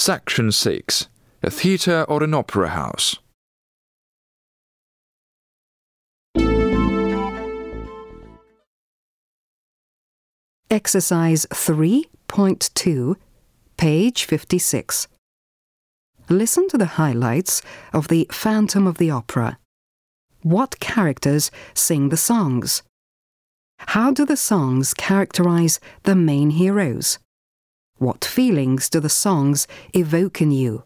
Section 6 A theatre or an opera house. Exercise 3.2, page 56. Listen to the highlights of The Phantom of the Opera. What characters sing the songs? How do the songs characterize the main heroes? What feelings do the songs evoke in you?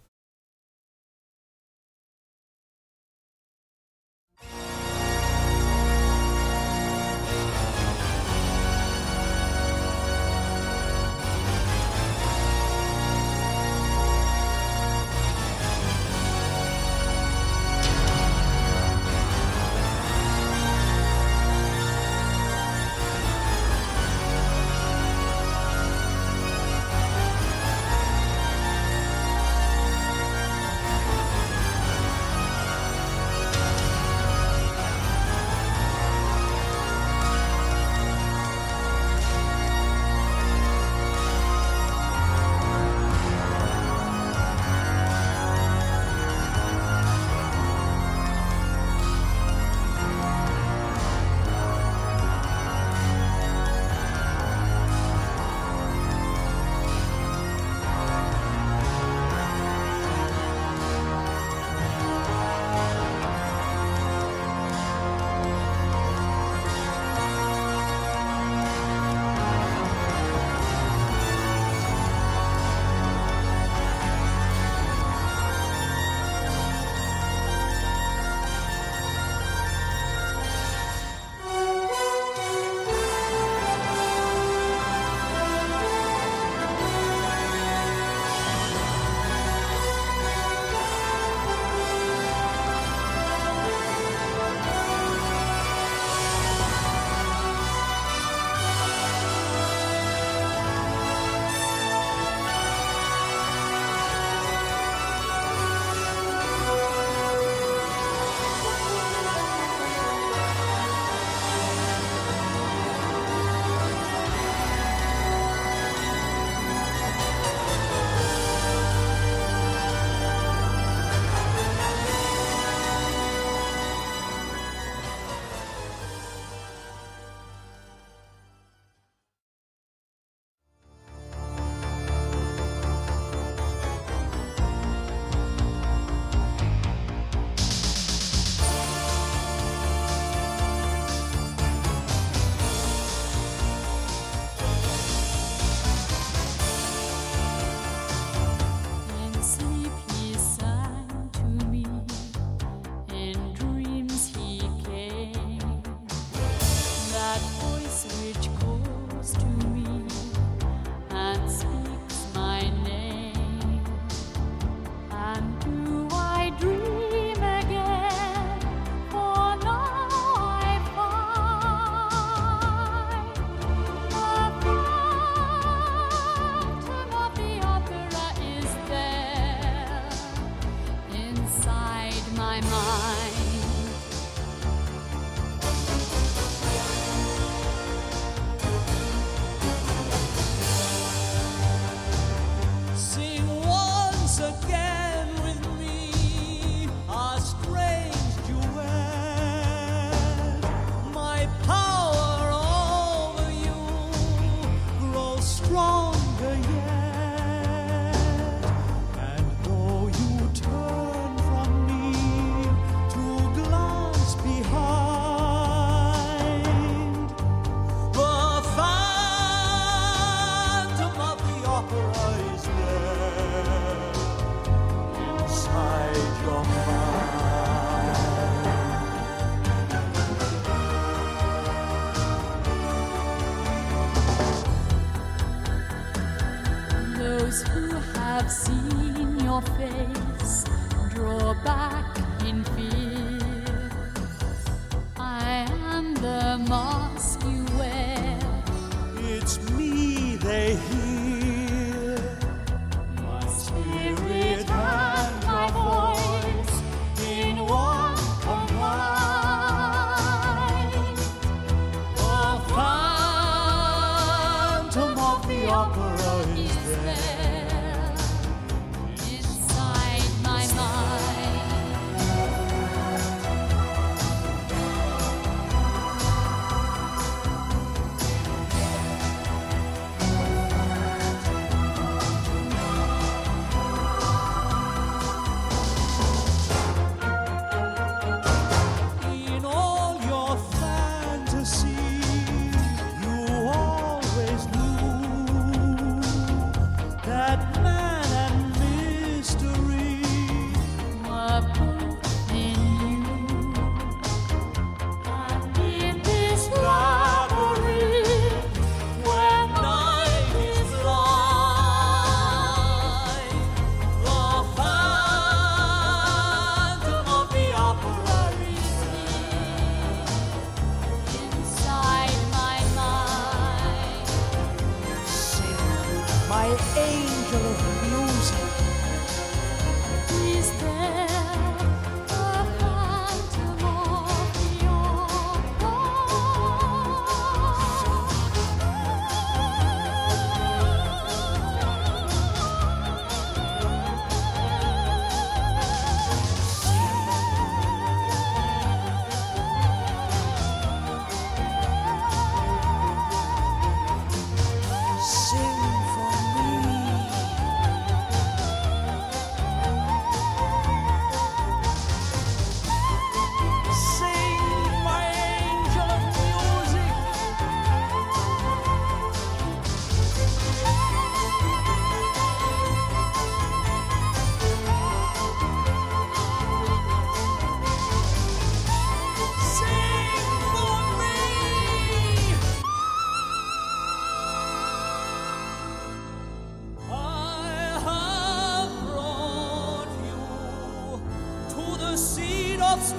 back in fear. I am the monster.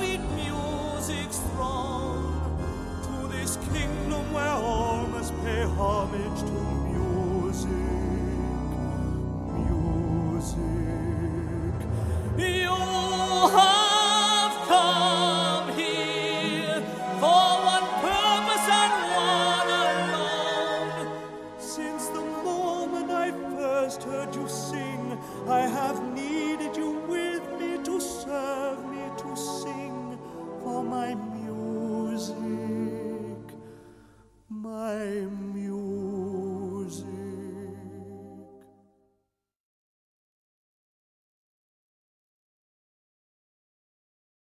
sweet music's throne to this kingdom where all must pay homage to music, music. Your my